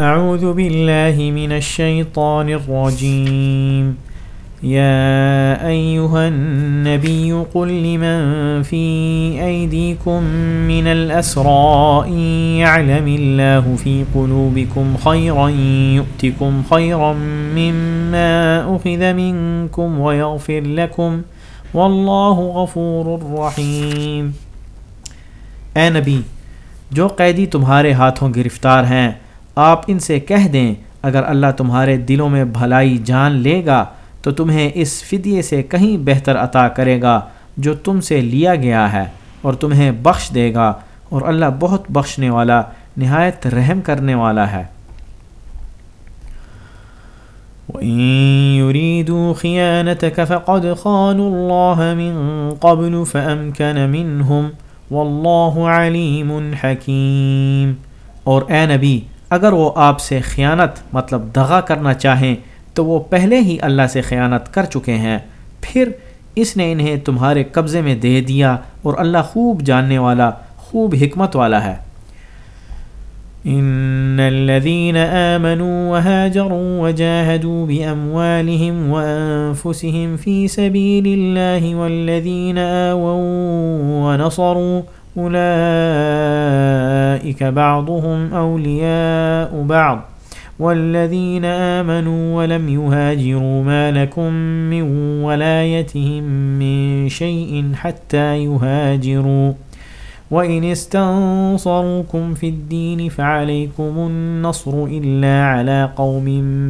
أعوذ بالله من الشيطان الرجيم. يا أيها النبي قل لمن في أيديكم من الأسراء يعلم الله في قلوبكم خيرا يؤتكم خيرا مما أخذ منكم ويغفر لكم والله غفور رحيم. اے نبی، جو قیدی تمہارے ہاتھوں گرفتار ہیں آپ ان سے کہہ دیں، اگر اللہ تمہارے دلوں میں بھلائی جان لے گا، تو تمہیں اس فدیے سے کہیں بہتر عطا کرے گا جو تم سے لیا گیا ہے اور تمہیں بخش دے گا اور اللہ بہت بخشنے والا، نہایت رحم کرنے والا ہے۔ وَإِن يُرِيدُوا خِيَانَتَكَ فَقَدْ خَانُوا اللَّهَ مِن قَبْلُ فَأَمْكَنَ مِنْهُمْ وَاللَّهُ عَلِيمٌ حَكِيمٌ۔ اور اے نبی اگر وہ آپ سے خیانت مطلب دغا کرنا چاہیں تو وہ پہلے ہی اللہ سے خیانت کر چکے ہیں۔ پھر اس نے انہیں تمہارے قبضے میں دے دیا اور اللہ خوب جاننے والا، خوب حکمت والا ہے۔ ان الذين امنوا وهاجروا وجاهدوا باموالهم وانفسهم في سبيل الله والذين آووا ونصروا أولئك بعضهم أولياء بعض والذين آمنوا ولم يهاجروا ما لكم من ولايتهم من شيء حتى يهاجروا وإن استنصروكم في الدين فعليكم النصر إلا على قوم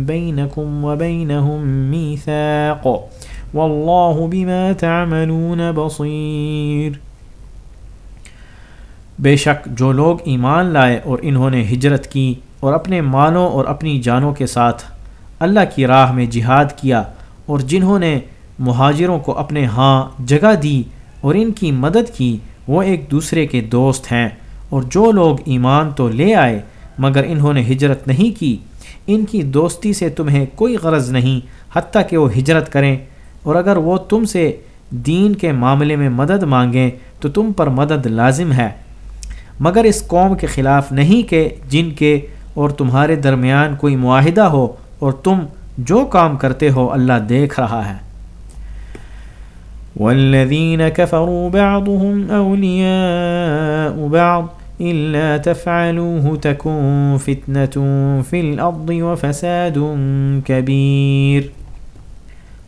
بينكم وبينهم ميثاق والله بما تعملون بصير بے شک جو لوگ ایمان لائے اور انہوں نے ہجرت کی اور اپنے مالوں اور اپنی جانوں کے ساتھ اللہ کی راہ میں جہاد کیا اور جنہوں نے مہاجروں کو اپنے ہاں جگہ دی اور ان کی مدد کی، وہ ایک دوسرے کے دوست ہیں۔ اور جو لوگ ایمان تو لے آئے مگر انہوں نے ہجرت نہیں کی، ان کی دوستی سے تمہیں کوئی غرض نہیں، حتیٰ کہ وہ ہجرت کریں۔ اور اگر وہ تم سے دین کے معاملے میں مدد مانگیں تو تم پر مدد لازم ہے۔ مگر اس قوم کے خلاف نہیں کہ جن کے اور تمہارے درمیان کوئی معاہدہ ہو اور تم جو کام کرتے ہو اللہ دیکھ رہا ہے۔ والذین كفروا بعضهم اولیاء بعض الا تفعلوه تكون فتنة في الارض وفساد كبير۔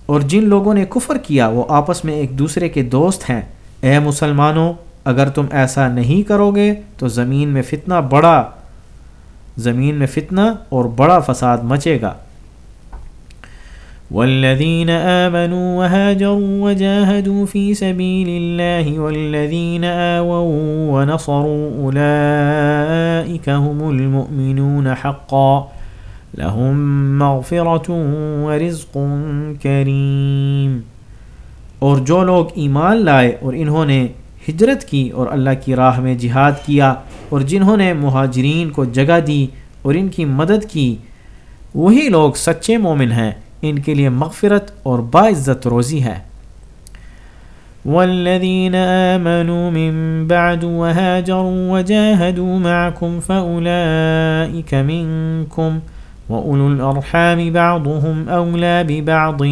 اور جن لوگوں نے کفر کیا وہ آپس میں ایک دوسرے کے دوست ہیں۔ اے مسلمانوں اگر تم ایسا نہیں کرو گے تو زمین میں فتنہ بڑا، زمین میں فتنہ اور بڑا فساد مچے گا۔ والذين آمنوا وهاجروا وجاهدوا في سبيل الله والذين آووا ونصروا أولئك هم المؤمنون حقا لهم مغفرة ورزق كريم۔ اور جو لوگ ایمان لائے اور انہوں نے ہجرت کی اور اللہ کی راہ میں جہاد کیا اور جنہوں نے مہاجرین کو جگہ دی اور ان کی مدد کی، وہی لوگ سچے مومن ہیں، ان کے لیے مغفرت اور باعزت روزی ہے۔ والذین آمنوا من بعد وهاجروا وجاهدوا معكم فأولئك منكم وأولو الأرحام بعضهم أولى ببعض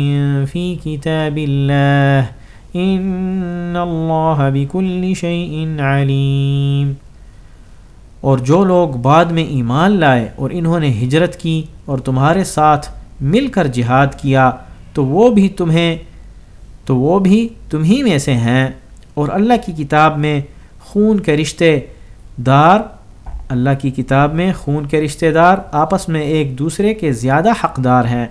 في كتاب الله ان اللہ بكل شيء علیم اور جو لوگ بعد میں ایمان لائے اور انہوں نے ہجرت کی اور تمہارے ساتھ مل کر جہاد کیا، تو وہ بھی تمہیں، تو وہ بھی تمہیں میں سے ہیں۔ اور اللہ کی کتاب میں خون کے رشتے دار، اللہ کی کتاب میں خون کے رشتہ دار آپس میں ایک دوسرے کے زیادہ حقدار ہیں۔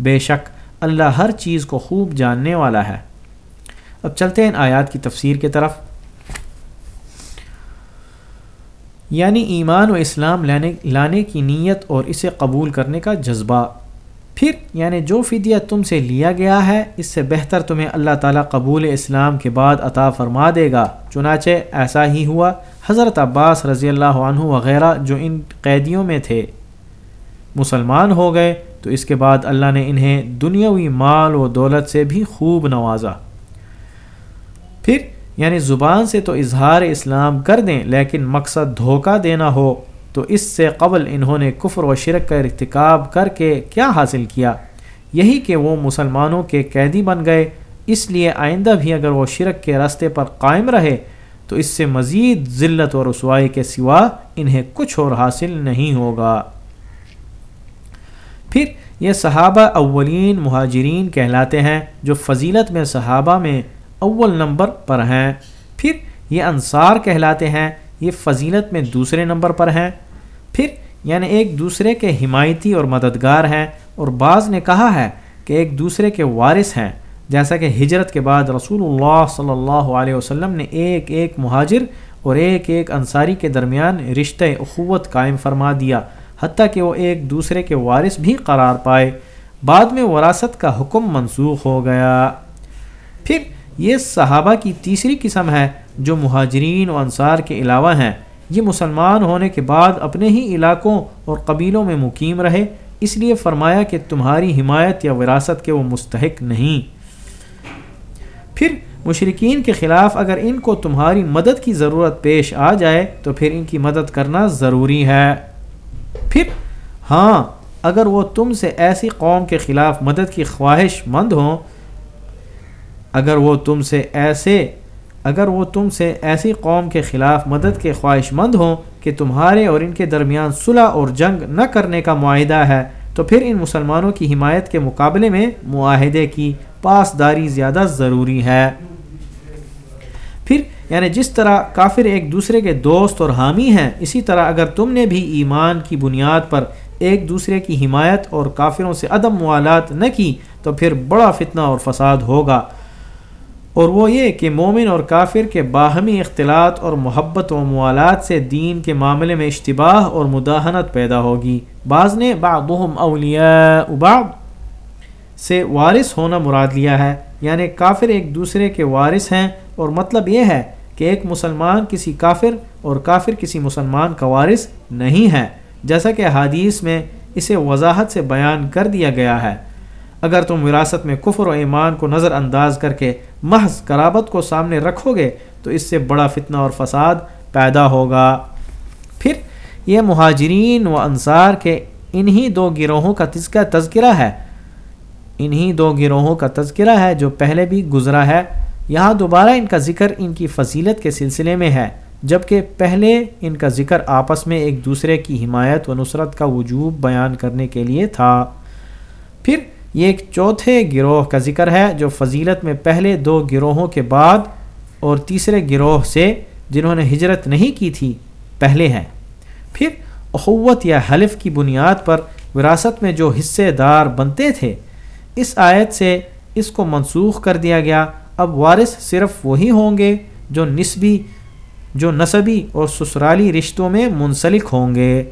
بے شک اللہ ہر چیز کو خوب جاننے والا ہے۔ اب چلتے ہیں آیات کی تفسیر کی طرف۔ یعنی ایمان و اسلام لانے لانے کی نیت اور اسے قبول کرنے کا جذبہ۔ پھر یعنی جو فدیہ تم سے لیا گیا ہے، اس سے بہتر تمہیں اللہ تعالیٰ قبول اسلام کے بعد عطا فرما دے گا۔ چنانچہ ایسا ہی ہوا حضرت عباس رضی اللہ عنہ وغیرہ جو ان قیدیوں میں تھے۔ مسلمان ہو گئے تو اس کے بعد اللہ نے انہیں دنیاوی مال و دولت سے بھی خوب نوازا۔ پھر یعنی زبان سے تو اظہار اسلام کر دیں، لیکن مقصد دھوکہ دینا ہو، تو اس سے قبل انہوں نے کفر و شرک کا ارتکاب کر کے کیا حاصل کیا؟ یہی کہ وہ مسلمانوں کے قیدی بن گئے، اس لیے آئندہ بھی اگر وہ شرک کے راستے پر قائم رہے، تو اس سے مزید ذلت و رسوائی کے سوا انہیں کچھ اور حاصل نہیں ہوگا۔ پھر یہ صحابہ اولین مہاجرین کہلاتے ہیں جو فضیلت میں صحابہ میں اول نمبر پر ہیں۔ پھر یہ انصار کہلاتے ہیں، یہ فضیلت میں دوسرے نمبر پر ہیں۔ پھر یعنی ایک دوسرے کے حمایتی اور مددگار ہیں۔ اور بعض نے کہا ہے کہ ایک دوسرے کے وارث ہیں۔ جیسا کہ ہجرت کے بعد رسول اللہ صلی اللہ علیہ وسلم نے ایک ایک مہاجر اور ایک ایک انصاری کے درمیان رشتہ اخوت قائم فرما دیا، حتیٰ کہ وہ ایک دوسرے کے وارث بھی قرار پائے۔ بعد میں وراثت کا حکم منسوخ ہو گیا۔ پھر یہ صحابہ کی تیسری قسم ہے جو مہاجرین و انصار کے علاوہ ہیں۔ یہ مسلمان ہونے کے بعد اپنے ہی علاقوں اور قبیلوں میں مقیم رہے، اس لیے فرمایا کہ تمہاری حمایت یا وراثت کے وہ مستحق نہیں۔ پھر مشرقین کے خلاف اگر ان کو تمہاری مدد کی ضرورت پیش آ جائے، تو پھر ان کی مدد کرنا ضروری ہے۔ پھر ہاں اگر وہ تم سے ایسی قوم کے خلاف مدد کی خواہش مند ہوں اگر وہ تم سے ایسے، اگر وہ تم سے ایسی قوم کے خلاف مدد کے خواہش مند ہوں کہ تمہارے اور ان کے درمیان صلح اور جنگ نہ کرنے کا معاہدہ ہے، تو پھر ان مسلمانوں کی حمایت کے مقابلے میں معاہدے کی پاسداری زیادہ ضروری ہے۔ پھر یعنی جس طرح کافر ایک دوسرے کے دوست اور حامی ہیں، اسی طرح اگر تم نے بھی ایمان کی بنیاد پر ایک دوسرے کی حمایت اور کافروں سے عدم موالات نہ کی، تو پھر بڑا فتنہ اور فساد ہوگا۔ اور وہ یہ کہ مومن اور کافر کے باہمی اختلاط اور محبت و موالات سے دین کے معاملے میں اشتباہ اور مداحنت پیدا ہوگی۔ بعض نے بعضهم اولیاء بعض سے وارث ہونا مراد لیا ہے۔ یعنی کافر ایک دوسرے کے وارث ہیں اور مطلب یہ ہے کہ ایک مسلمان کسی کافر اور کافر کسی مسلمان کا وارث نہیں ہے۔ جیسا کہ حادیث میں اسے وضاحت سے بیان کر دیا گیا ہے۔ اگر تم وراثت میں کفر و ایمان کو نظر انداز کر کے محض کرابت کو سامنے رکھو گے، تو اس سے بڑا فتنہ اور فساد پیدا ہوگا۔ پھر یہ مہاجرین و انصار کے انہی دو گروہوں کا تذکرہ تذکرہ ہے۔ انہی دو گروہوں کا تذکرہ ہے جو پہلے بھی گزرا ہے۔ یہاں دوبارہ ان کا ذکر ان کی فضیلت کے سلسلے میں ہے، جبکہ پہلے ان کا ذکر آپس میں ایک دوسرے کی حمایت و نصرت کا وجوب بیان کرنے کے لیے تھا۔ پھر یہ ایک چوتھے گروہ کا ذکر ہے جو فضیلت میں پہلے دو گروہوں کے بعد اور تیسرے گروہ سے جنہوں نے ہجرت نہیں کی تھی، پہلے ہیں۔ پھر اخوت یا حلف کی بنیاد پر وراثت میں جو حصے دار بنتے تھے، اس آیت سے اس کو منسوخ کر دیا گیا۔ اب وارث صرف وہی ہوں گے جو نسبی، جو نصبی اور سسرالی رشتوں میں منسلک ہوں گے۔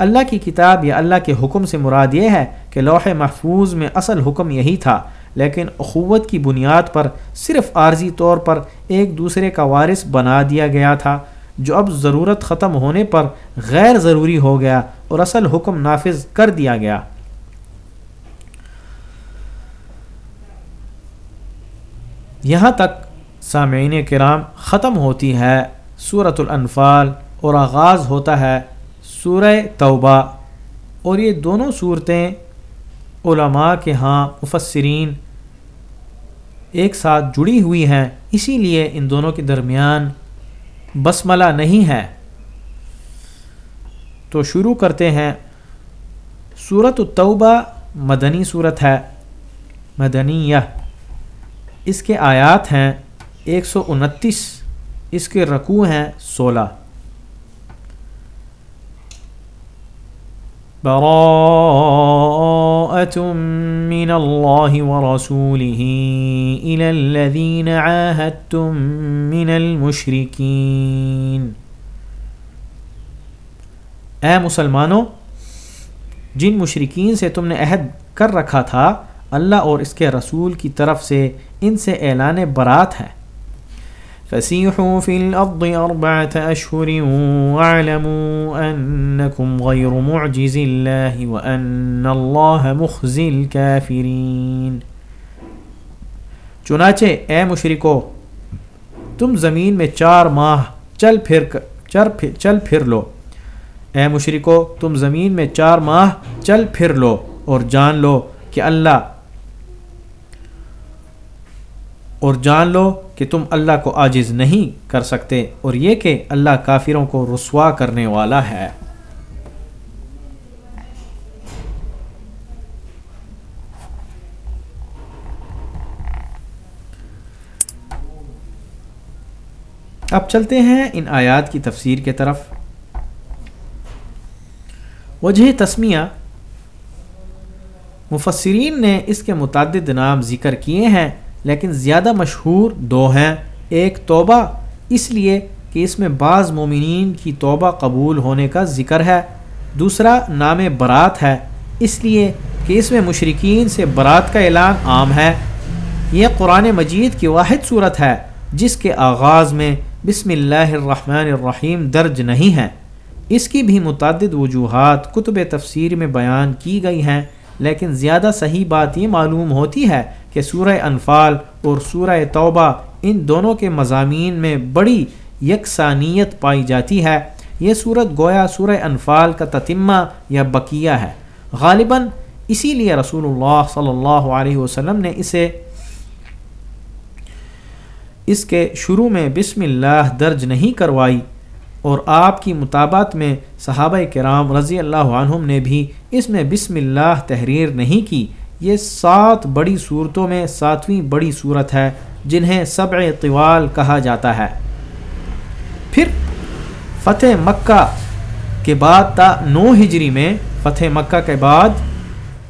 اللہ کی کتاب یا اللہ کے حکم سے مراد یہ ہے کہ لوح محفوظ میں اصل حکم یہی تھا، لیکن اخوت کی بنیاد پر صرف عارضی طور پر ایک دوسرے کا وارث بنا دیا گیا تھا، جو اب ضرورت ختم ہونے پر غیر ضروری ہو گیا اور اصل حکم نافذ کر دیا گیا۔ یہاں تک سامعین کرام ختم ہوتی ہے صورت الانفال اور آغاز ہوتا ہے سورہ توبہ اور یہ دونوں صورتیں علماء کے ہاں مفسرین ایک ساتھ جڑی ہوئی ہیں، اسی لیے ان دونوں کے درمیان بسملہ نہیں ہے۔ تو شروع کرتے ہیں۔ صورت التوبہ مدنی صورت ہے مدنی اس کے آیات ہیں، ایک سو انتیس۔ اس کے رقوع ہیں، سولہ۔ من الله ورسوله إلى الذين عاهدتم من المشركين. اے مسلمانوں، جن مشرقین سے تم نے عہد کر رکھا تھا، اللہ اور اس کے رسول کی طرف سے ان سے اعلان برات ہے۔ فسيحوا في الأرض أربعة أشهر واعلموا أنكم غير معجز الله وأن الله مخزي الكافرين. چنانچہ اے مشرکو تم زمین میں چار ماہ چل پھر چل پھر, چل پھر لو۔ اے مشرکو تم زمین میں چار ماہ چل پھر لو اور جان لو کہ اللہ اور جان لو کہ تم اللہ کو عاجز نہیں کر سکتے اور یہ کہ اللہ کافروں کو رسوا کرنے والا ہے۔ اب چلتے ہیں ان آیات کی تفسیر کے طرف۔ وجہ تسمیہ۔ مفسرین نے اس کے متعدد نام ذکر کیے ہیں۔ لیکن زیادہ مشہور دو ہیں۔ ایک توبہ، اس لیے کہ اس میں بعض مومنین کی توبہ قبول ہونے کا ذکر ہے۔ دوسرا، نام برات ہے، اس لیے کہ اس میں مشرقین سے برات کا اعلان عام ہے۔ یہ قرآن مجید کی واحد صورت ہے، جس کے آغاز میں بسم اللہ الرحمن الرحیم درج نہیں ہے۔ اس کی بھی متعدد وجوہات کتب تفسیر میں بیان کی گئی ہیں۔ لیکن زیادہ صحیح بات یہ معلوم ہوتی ہے کہ سورہ انفال اور سورہ توبہ ان دونوں کے مضامین میں بڑی یکسانیت پائی جاتی ہے۔ یہ صورت گویا سورہ انفال کا تتمہ یا بقیہ ہے۔ غالباً اسی لیے رسول اللہ صلی اللہ علیہ وسلم نے اسے اس کے شروع میں بسم اللہ درج نہیں کروائی۔ اور آپ کی مطابعت میں صحابہ کرام رضی اللہ عنہم نے بھی اس میں بسم اللہ تحریر نہیں کی۔ یہ سات بڑی صورتوں میں ساتویں بڑی صورت ہے جنہیں سبع طوال کہا جاتا ہے۔ پھر فتح مکہ کے بعد تا نو ہجری میں، فتح مکہ کے بعد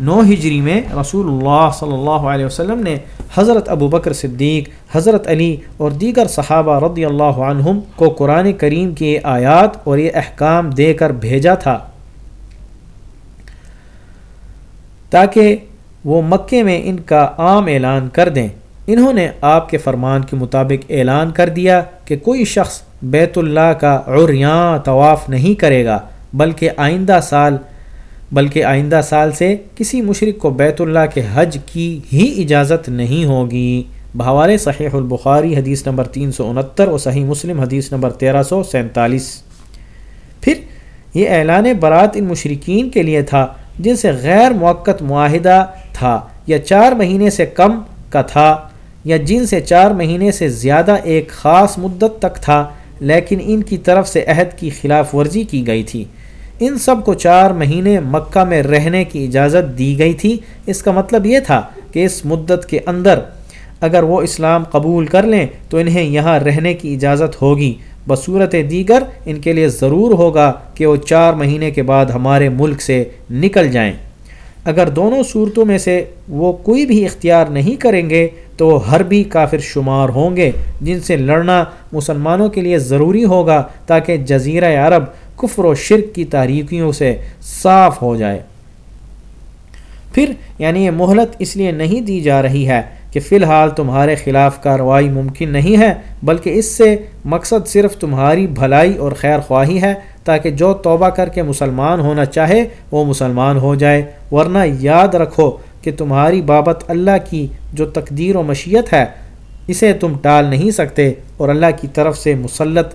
نو ہجری میں رسول اللہ صلی اللہ علیہ وسلم نے حضرت ابو بکر صدیق، حضرت علی اور دیگر صحابہ رضی اللہ عنہم کو قرآن کریم کی آیات اور یہ احکام دے کر بھیجا تھا۔ تاکہ وہ مکے میں ان کا عام اعلان کر دیں۔ انہوں نے آپ کے فرمان کے مطابق اعلان کر دیا کہ کوئی شخص بیت اللہ کا عریاں طواف نہیں کرے گا، بلکہ آئندہ سال بلکہ آئندہ سال سے کسی مشرق کو بیت اللہ کے حج کی ہی اجازت نہیں ہوگی۔ بحوالے صحیح البخاری حدیث نمبر تین سو انہتر اور صحیح مسلم حدیث نمبر تیرہ سو سینتالیس۔ پھر یہ اعلان برات ان مشرقین کے لیے تھا جن سے غیر موقع معاہدہ تھا یا چار مہینے سے کم کا تھا یا جن سے چار مہینے سے زیادہ ایک خاص مدت تک تھا، لیکن ان کی طرف سے عہد کی خلاف ورزی کی گئی تھی۔ ان سب کو چار مہینے مکہ میں رہنے کی اجازت دی گئی تھی۔ اس کا مطلب یہ تھا کہ اس مدت کے اندر اگر وہ اسلام قبول کر لیں تو انہیں یہاں رہنے کی اجازت ہوگی۔ بصورت دیگر ان کے لیے ضرور ہوگا کہ وہ چار مہینے کے بعد ہمارے ملک سے نکل جائیں۔ اگر دونوں صورتوں میں سے وہ کوئی بھی اختیار نہیں کریں گے تو وہ ہر بھی کافر شمار ہوں گے، جن سے لڑنا مسلمانوں کے لیے ضروری ہوگا تاکہ جزیرہ عرب کفر و شرک کی تاریکیوں سے صاف ہو جائے۔ پھر یعنی یہ مہلت اس لیے نہیں دی جا رہی ہے کہ فی الحال تمہارے خلاف کارروائی ممکن نہیں ہے، بلکہ اس سے مقصد صرف تمہاری بھلائی اور خیر خواہی ہے تاکہ جو توبہ کر کے مسلمان ہونا چاہے وہ مسلمان ہو جائے۔ ورنہ یاد رکھو کہ تمہاری بابت اللہ کی جو تقدیر و مشیت ہے، اسے تم ٹال نہیں سکتے اور اللہ کی طرف سے مسلط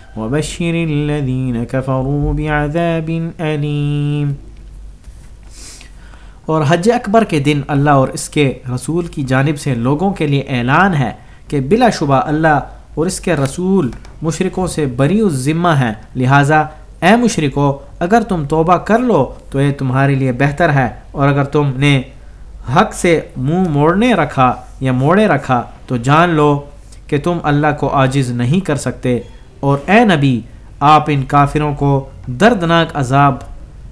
وبشر الذين كفروا بعذاب أليم۔ اور حج اکبر کے دن اللہ اور اس کے رسول کی جانب سے لوگوں کے لیے اعلان ہے کہ بلا شبہ اللہ اور اس کے رسول مشرقوں سے بری الذمہ ہیں۔ لہٰذا اے مشرکو، اگر تم توبہ کر لو تو یہ تمہارے لیے بہتر ہے۔ اور اگر تم نے حق سے منہ موڑنے رکھا یا موڑے رکھا تو جان لو کہ تم اللہ کو عاجز نہیں کر سکتے۔ اور اے نبی، آپ ان کافروں کو دردناک عذاب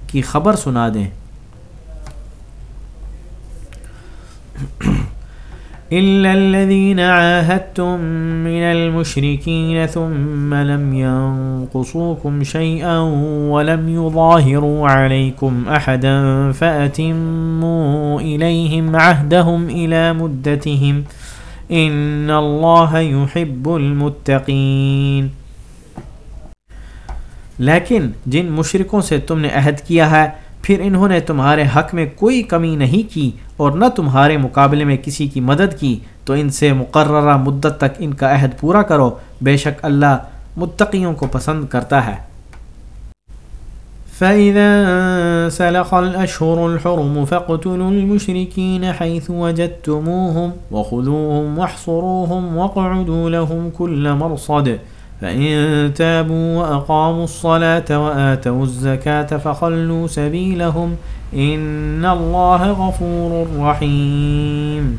کی خبر سنا دیں۔ إلا الذين عاهدتم من المشركين ثم لم ينقصوكم شيئا ولم يظاهروا عليكم أحدا فأتموا إليهم عهدهم إلى مدتهم إن الله يحب المتقين۔ لیکن جن مشرکوں سے تم نے عہد کیا ہے، پھر انہوں نے تمہارے حق میں کوئی کمی نہیں کی اور نہ تمہارے مقابلے میں کسی کی مدد کی، تو ان سے مقررہ مدت تک ان کا عہد پورا کرو۔ بے شک اللہ متقیوں کو پسند کرتا ہے۔ فَإِذَا سَلَخَ الْأَشْهُرُ الْحُرُمُ فَاقْتُلُوا الْمُشْرِكِينَ حَيْثُ وَجَدْتُمُوهُمْ وَخُذُوهُمْ وَاحْصُرُوهُمْ وَاقْعُدُوا لَهُمْ كُلَّ مَرْصَدٍ فإن تابوا وأقاموا الصلاة وآتوا الزكاة فخلوا سبيلهم إن الله غفور رحيم۔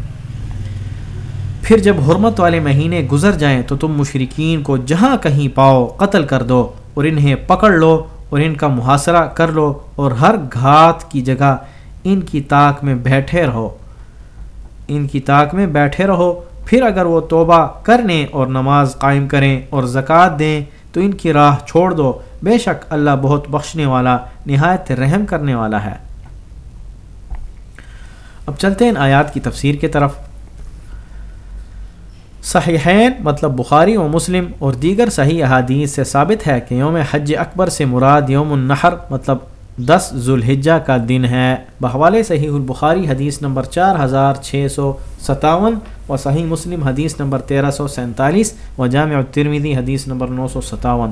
پھر جب حرمت والے مہینے گزر جائیں تو تم مشرقین کو جہاں کہیں پاؤ، قتل کر دو اور انہیں پکڑ لو اور ان کا محاصرہ کر لو اور ہر گھات کی جگہ ان کی طاق میں بیٹھے رہو۔ ان کی طاق میں بیٹھے رہو پھر اگر وہ توبہ کرنے اور نماز قائم کریں اور زکوٰۃ دیں، تو ان کی راہ چھوڑ دو۔ بے شک اللہ بہت بخشنے والا، نہایت رحم کرنے والا ہے۔ اب چلتے ہیں آیات کی تفسیر کی طرف۔ صحیحین مطلب بخاری و مسلم اور دیگر صحیح احادیث سے ثابت ہے کہ یوم حج اکبر سے مراد یوم النحر مطلب دس ذوالحجہ کا دن ہے۔ بحوالے صحیح البخاری حدیث نمبر چار ہزار چھ سو ستاون و صحیح مسلم حدیث نمبر تیرہ سو سینتالیس و جامع ترمیدی حدیث نمبر نو سو ستاون۔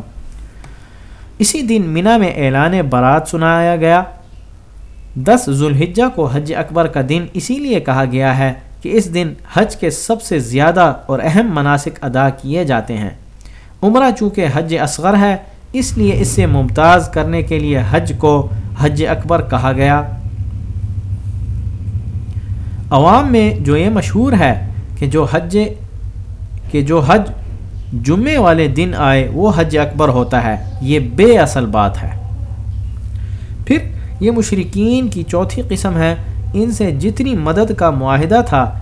اسی دن منا میں اعلان برات سنایا گیا۔ دس ذوالحجہ کو حج اکبر کا دن اسی لیے کہا گیا ہے کہ اس دن حج کے سب سے زیادہ اور اہم مناسک ادا کیے جاتے ہیں۔ عمرہ چونکہ حج اصغر ہے اس لیے اس سے ممتاز کرنے کے لیے حج کو حج اکبر کہا گیا۔ عوام میں جو یہ مشہور ہے کہ جو حج، کہ جو حج جمعے والے دن آئے، وہ حج اکبر ہوتا ہے۔ یہ بے اصل بات ہے۔ پھر یہ مشرقین کی چوتھی قسم ہے۔ ان سے جتنی مدد کا معاہدہ تھا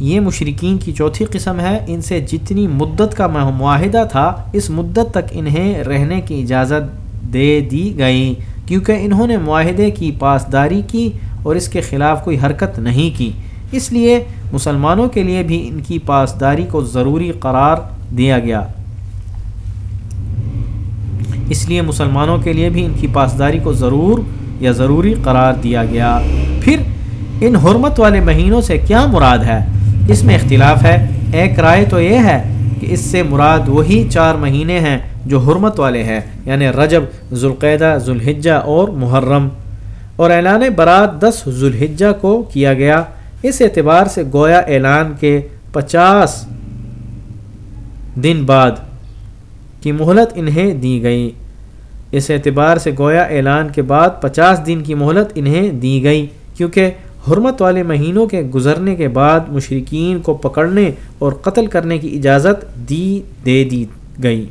یہ مشرقین کی چوتھی قسم ہے۔ ان سے جتنی مدت کا معاہدہ تھا، اس مدت تک انہیں رہنے کی اجازت دے دی گئی کیونکہ انہوں نے معاہدے کی پاسداری کی اور اس کے خلاف کوئی حرکت نہیں کی۔ اس لیے مسلمانوں کے لیے بھی ان کی پاسداری کو ضروری قرار دیا گیا۔ اس لیے مسلمانوں کے لیے بھی ان کی پاسداری کو ضرور یا ضروری قرار دیا گیا۔ پھر ان حرمت والے مہینوں سے کیا مراد ہے؟ اس میں اختلاف ہے۔ ایک رائے تو یہ ہے کہ اس سے مراد وہی چار مہینے ہیں جو حرمت والے ہیں یعنی رجب ذوالقیدہ ذوالحجہ اور محرم۔ اور اعلان برات دس ذوالحجہ کو کیا گیا۔ اس اعتبار سے گویا اعلان کے پچاس دن بعد کی مہلت انہیں دی گئی۔ اس اعتبار سے گویا اعلان کے بعد پچاس دن کی مہلت انہیں دی گئی، کیونکہ حرمت والے مہینوں کے گزرنے کے بعد مشرقین کو پکڑنے اور قتل کرنے کی اجازت دی دے دی گئی۔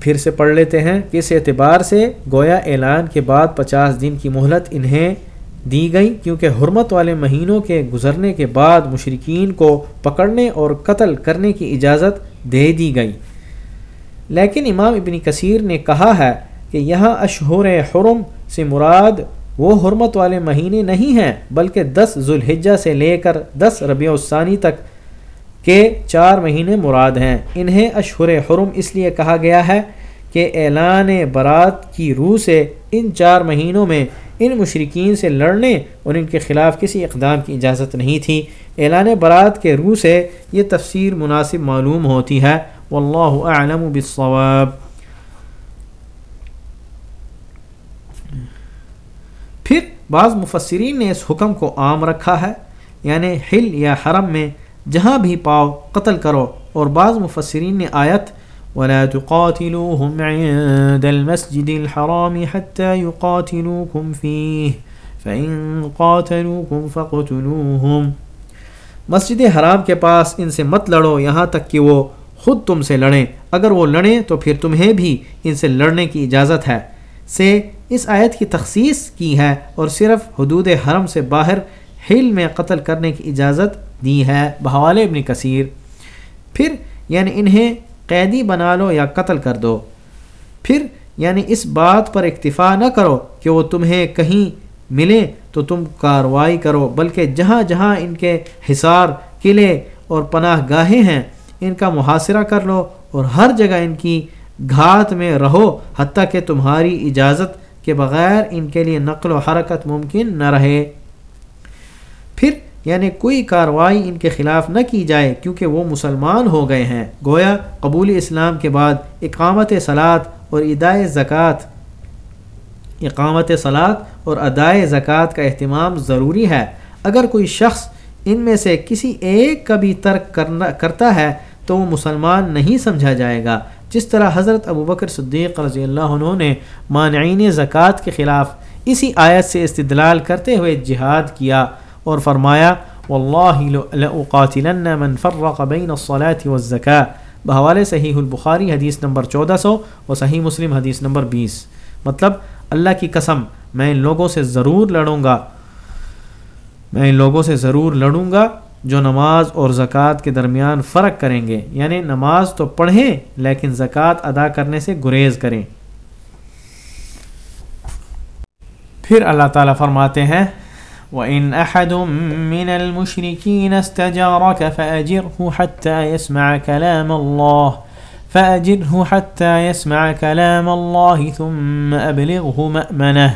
پھر سے پڑھ لیتے ہیں کہ اس اعتبار سے گویا اعلان کے بعد پچاس دن کی مہلت انہیں دی گئی، کیونکہ حرمت والے مہینوں کے گزرنے کے بعد مشرقین کو پکڑنے اور قتل کرنے کی اجازت دے دی گئی۔ لیکن امام ابن کثیر نے کہا ہے کہ یہاں اشہور حرم سے مراد وہ حرمت والے مہینے نہیں ہیں، بلکہ دس ذوالحجہ سے لے کر دس ربیع الثانی تک کے چار مہینے مراد ہیں۔ انہیں اشہر حرم اس لیے کہا گیا ہے کہ اعلان برات کی روح سے ان چار مہینوں میں ان مشرقین سے لڑنے اور ان کے خلاف کسی اقدام کی اجازت نہیں تھی۔ اعلان برات کے روح سے یہ تفسیر مناسب معلوم ہوتی ہے۔ واللہ اعلم بالصواب پھر بعض مفسرین نے اس حکم کو عام رکھا ہے یعنی حل یا حرم میں جہاں بھی پاؤ قتل کرو۔ اور بعض مفسرین نے آیت، ولا تقاتلوهم عند المسجد الحرام حتى يقاتلوكم فيه، فإن قاتلوكم فقتلوهم مسجد حرام کے پاس ان سے مت لڑو، یہاں تک کہ وہ خود تم سے لڑیں۔ اگر وہ لڑیں تو پھر تمہیں بھی ان سے لڑنے کی اجازت ہے۔ سے اس آیت کی تخصیص کی ہے اور صرف حدود حرم سے باہر ہل میں قتل کرنے کی اجازت دی ہے بحوال ابن کثیر۔ پھر یعنی انہیں قیدی بنا لو یا قتل کر دو۔ پھر یعنی اس بات پر اکتفا نہ کرو کہ وہ تمہیں کہیں ملے تو تم کاروائی کرو، بلکہ جہاں جہاں ان کے حصار، قلعے اور پناہ گاہیں ہیں، ان کا محاصرہ کر لو اور ہر جگہ ان کی گھات میں رہو، حتیٰ کہ تمہاری اجازت کے بغیر ان کے لیے نقل و حرکت ممکن نہ رہے۔ پھر یعنی کوئی کاروائی ان کے خلاف نہ کی جائے کیونکہ وہ مسلمان ہو گئے ہیں۔ گویا قبول اسلام کے بعد اقامت سلاد اور ادائے زکوٰۃ، اقامت سلاد اور ادائے زکوٰۃ کا اہتمام ضروری ہے۔ اگر کوئی شخص ان میں سے کسی ایک کا بھی ترک کرنا کرتا ہے تو وہ مسلمان نہیں سمجھا جائے گا۔ جس طرح حضرت ابو بکر صدیق رضی اللہ عنہ نے مانعین زکوٰۃ کے خلاف اسی آیت سے استدلال کرتے ہوئے جہاد کیا اور فرمایا، واللہ من فرق بین الصلاة والزکاة بحوالے صحیح البخاری حدیث نمبر چودہ سو اور صحیح مسلم حدیث نمبر بیس۔ مطلب اللہ کی قسم، میں ان لوگوں سے ضرور لڑوں گا۔ میں ان لوگوں سے ضرور لڑوں گا۔ جو نماز اور زکوٰۃ کے درمیان فرق کریں گے۔ یعنی نماز تو پڑھیں، لیکن زکوٰۃ ادا کرنے سے گریز کریں۔ پھر اللہ تعالیٰ فرماتے ہیں، وَإِنْ أَحَدٌ مِّنَ الْمُشْرِكِينَ اسْتَجَارَكَ فَأَجِرْهُ حَتَّى يَسْمَعَ كَلَامَ اللَّهِ، فأجره حتى يسمع كلام الله ثم أبلغه مأمنه۔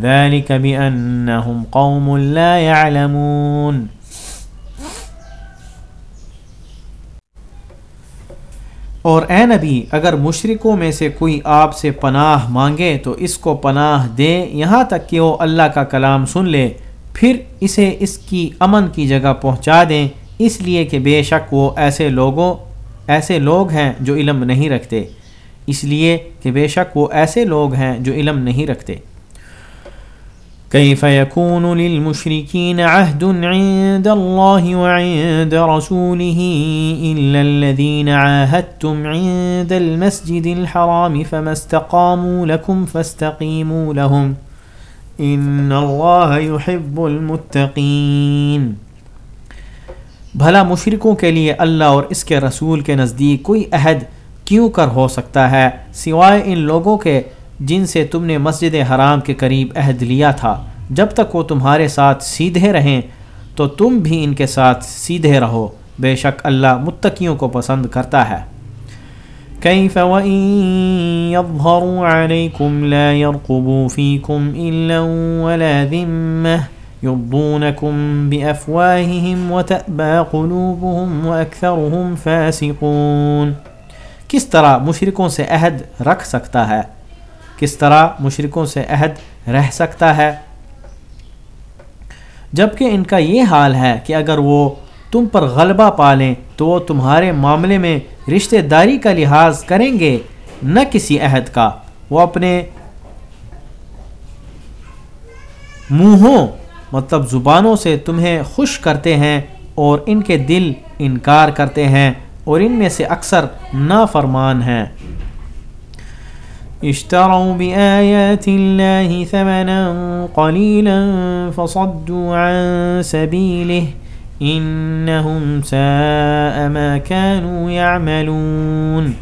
ذلك بأنهم قوم لا يعلمون۔ اور اے نبی، اگر مشرکوں میں سے کوئی آپ سے پناہ مانگے تو اس کو پناہ دے یہاں تک کہ وہ اللہ کا کلام سن لے، پھر اسے اس کی امن کی جگہ پہنچا دیں۔ اس لیے کہ بے شک وہ ایسے لوگوں، ایسے لوگ ہیں جو علم نہیں رکھتے۔ اس لیے کہ بے شک وہ ایسے لوگ ہیں جو علم نہیں رکھتے۔ كيف يكون للمشركين عهد عند الله وعند رسوله إلا الذين عاهدتم عند المسجد الحرام فما استقاموا لكم فاستقيموا لهم إن الله يحب المتقين بھلا مشرکوں کے لیے اللہ اور اس کے رسول کے نزدیک کوئی عہد کیوں کر ہو سکتا ہے؟ سوائے ان لوگوں کے جن سے تم نے مسجد حرام کے قریب عہد لیا تھا۔ جب تک وہ تمہارے ساتھ سیدھے رہیں، تو تم بھی ان کے ساتھ سیدھے رہو۔ بے شک اللہ متقیوں کو پسند کرتا ہے۔ كيف وإن يظهروا عليكم لا يرقبوا فيكم إلا ولا ذمة يرضونكم بأفواههم وتأبى قلوبهم وأكثرهم فاسقون۔ کس طرح مشرکوں سے عہد رکھ سکتا ہے؟ کس طرح مشرکوں سے عہد رہ سکتا ہے۔ جبکہ ان کا یہ حال ہے کہ اگر وہ تم پر غلبہ پالیں تو وہ تمہارے معاملے میں رشتہ داری کا لحاظ کریں گے، نہ کسی عہد کا۔ وہ اپنے منہوں مطلب زبانوں سے تمہیں خوش کرتے ہیں اور ان کے دل انکار کرتے ہیں اور ان میں سے اکثر نافرمان ہیں۔ اشتروا بآيات الله ثمنا قليلا فصدوا عن سبيله انهم ساء ما كانوا يعملون۔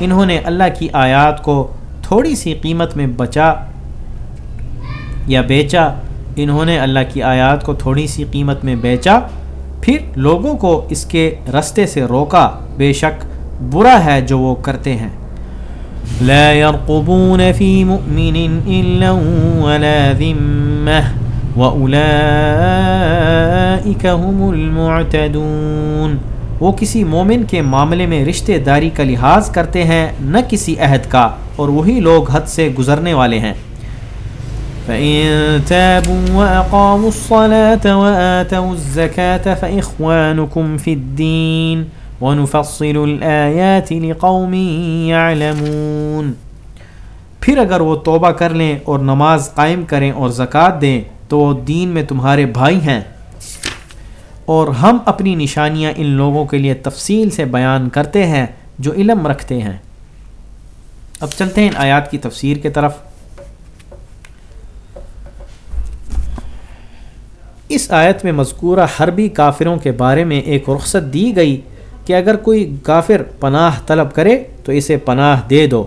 انہوں نے اللہ کی آیات کو تھوڑی سی قیمت میں بچا یا بیچا۔ انہوں نے اللہ کی آیات کو تھوڑی سی قیمت میں بیچا۔ پھر لوگوں کو اس کے رستے سے روکا۔ بے شک برا ہے جو وہ کرتے ہیں۔ لا يرقبون في مؤمن إلا ولا ذمة وأولئك هم المعتدون۔ وہ کسی مومن کے معاملے میں رشتہ داری کا لحاظ کرتے ہیں، نہ کسی عہد کا، اور وہی لوگ حد سے گزرنے والے ہیں۔ فإن تابوا وأقاموا الصلاة وآتوا الزكاة فإخوانكم في الدين ونفصل الآيات لقوم يعلمون۔ پھر اگر وہ توبہ کر لیں اور نماز قائم کریں اور زکوٰۃ دیں تو وہ دین میں تمہارے بھائی ہیں۔ اور ہم اپنی نشانیاں ان لوگوں کے لیے تفصیل سے بیان کرتے ہیں جو علم رکھتے ہیں۔ اب چلتے ہیں ان آیات کی تفسیر کی طرف۔ اس آیت میں مذکورہ حربی کافروں کے بارے میں ایک رخصت دی گئی کہ اگر کوئی کافر پناہ طلب کرے تو اسے پناہ دے دو۔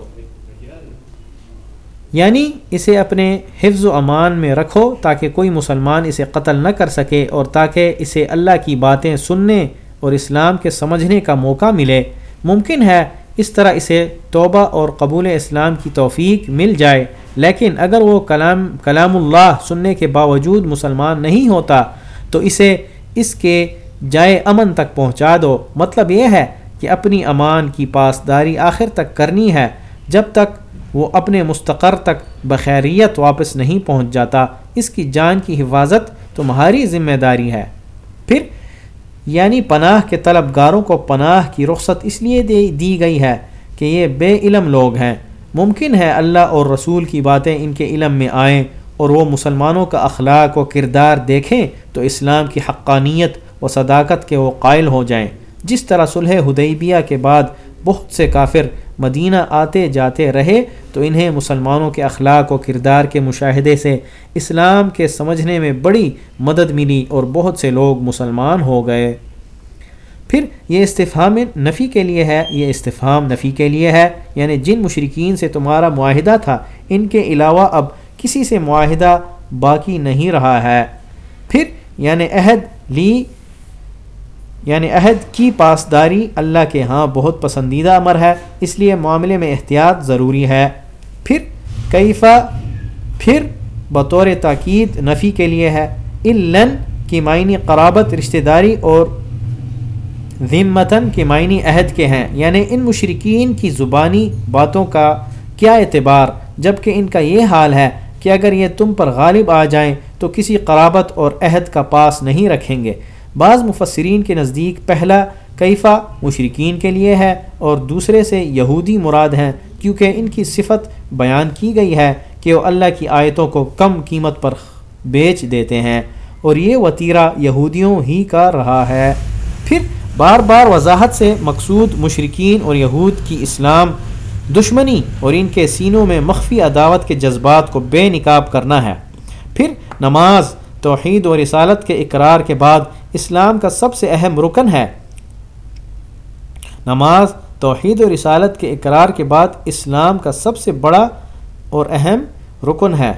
یعنی اسے اپنے حفظ و امان میں رکھو تاکہ کوئی مسلمان اسے قتل نہ کر سکے اور تاکہ اسے اللہ کی باتیں سننے اور اسلام کے سمجھنے کا موقع ملے۔ ممکن ہے اس طرح اسے توبہ اور قبول اسلام کی توفیق مل جائے، لیکن اگر وہ کلام کلام اللہ سننے کے باوجود مسلمان نہیں ہوتا تو اسے اس کے جائے امن تک پہنچا دو۔ مطلب یہ ہے کہ اپنی امان کی پاسداری آخر تک کرنی ہے، جب تک وہ اپنے مستقر تک بخیریت واپس نہیں پہنچ جاتا۔ اس کی جان کی حفاظت تمہاری ذمہ داری ہے۔ پھر یعنی پناہ کے طلبگاروں کو پناہ کی رخصت اس لیے دی گئی ہے کہ یہ بے علم لوگ ہیں۔ ممکن ہے اللہ اور رسول کی باتیں ان کے علم میں آئیں اور وہ مسلمانوں کا اخلاق و کردار دیکھیں تو اسلام کی حقانیت و صداقت کے وہ قائل ہو جائیں۔ جس طرح صلح حدیبیہ کے بعد بہت سے کافر مدینہ آتے جاتے رہے، تو انہیں مسلمانوں کے اخلاق و کردار کے مشاہدے سے اسلام کے سمجھنے میں بڑی مدد ملی اور بہت سے لوگ مسلمان ہو گئے۔ پھر یہ استفہام نفی کے لیے ہے، یہ استفہام نفی کے لیے ہے۔ یعنی جن مشرقین سے تمہارا معاہدہ تھا، ان کے علاوہ اب کسی سے معاہدہ باقی نہیں رہا ہے۔ پھر یعنی عہد لی یعنی عہد کی پاسداری اللہ کے ہاں بہت پسندیدہ امر ہے، اس لیے معاملے میں احتیاط ضروری ہے۔ پھر کیفا، پھر بطور تاکید نفی کے لیے ہے۔ الن، کی معنی قرابت رشتہ داری اور ذمتاً کے معنی عہد کے ہیں۔ یعنی ان مشرقین کی زبانی باتوں کا کیا اعتبار؟ جبکہ ان کا یہ حال ہے کہ اگر یہ تم پر غالب آ جائیں تو کسی قرابت اور عہد کا پاس نہیں رکھیں گے۔ بعض مفسرین کے نزدیک پہلا کیفہ مشرقین کے لیے ہے اور دوسرے سے یہودی مراد ہیں، کیونکہ ان کی صفت بیان کی گئی ہے کہ وہ اللہ کی آیتوں کو کم قیمت پر بیچ دیتے ہیں اور یہ وطیرہ یہودیوں ہی کا رہا ہے۔ پھر بار بار وضاحت سے مقصود مشرقین اور یہود کی اسلام دشمنی اور ان کے سینوں میں مخفی عداوت کے جذبات کو بے نکاب کرنا ہے۔ پھر نماز توحید و رسالت کے اقرار کے بعد اسلام کا سب سے اہم رکن ہے۔ نماز، توحید و رسالت کے اقرار کے بعد اسلام کا سب سے بڑا اور اہم رکن ہے۔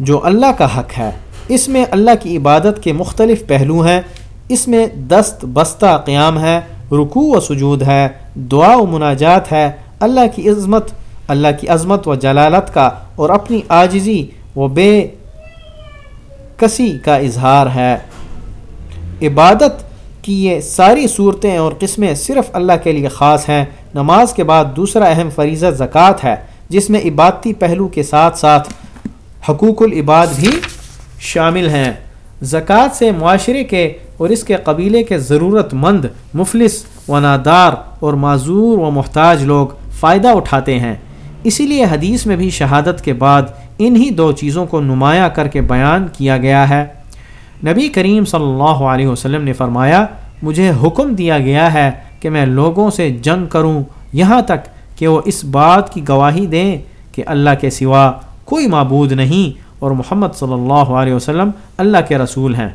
جو اللہ کا حق ہے، اس میں اللہ کی عبادت کے مختلف پہلو ہیں۔ اس میں دست بستہ قیام ہے، رکوع و سجود ہے، دعا و مناجات ہے۔ اللہ کی عظمت اللہ کی عظمت و جلالت کا اور اپنی آجزی و بے کسی کا اظہار ہے۔ عبادت کی یہ ساری صورتیں اور قسمیں صرف اللہ کے لیے خاص ہیں۔ نماز کے بعد دوسرا اہم فریضہ زکوٰۃ ہے، جس میں عبادتی پہلو کے ساتھ ساتھ حقوق العباد بھی شامل ہیں۔ زکوٰۃ سے معاشرے کے اور اس کے قبیلے کے ضرورت مند، مفلس و نادار اور معذور و محتاج لوگ فائدہ اٹھاتے ہیں۔ اسی لیے حدیث میں بھی شہادت کے بعد انہی دو چیزوں کو نمایاں کر کے بیان کیا گیا ہے۔ نبی کریم صلی اللہ علیہ وسلم نے فرمایا، مجھے حکم دیا گیا ہے کہ میں لوگوں سے جنگ کروں، یہاں تک کہ وہ اس بات کی گواہی دیں کہ اللہ کے سوا کوئی معبود نہیں اور محمد صلی اللہ علیہ وسلم اللہ کے رسول ہیں۔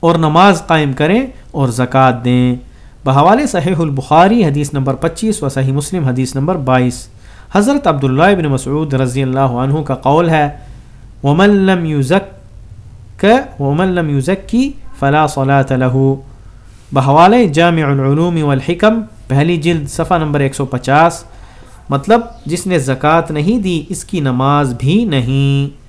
اور نماز قائم کریں اور زکوٰۃ دیں۔ بحوال صحیح البخاری حدیث نمبر پچیس و صحیح مسلم حدیث نمبر بائیس۔ حضرت عبداللہ ابن مسعود رضی اللہ عنہ کا قول ہے، ومن لم یوزک ومن لم یوزک کی فلا صلاۃ له بحوال جامع العلوم والحکم، پہلی جلد صفحہ نمبر 150 مطلب جس نے زکوٰۃ نہیں دی، اس کی نماز بھی نہیں۔